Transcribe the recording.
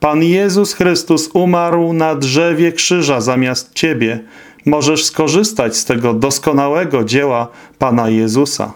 Pan Jezus Chrystus umarł na drzewie krzyża zamiast ciebie. Możesz skorzystać z tego doskonałego dzieła Pana Jezusa.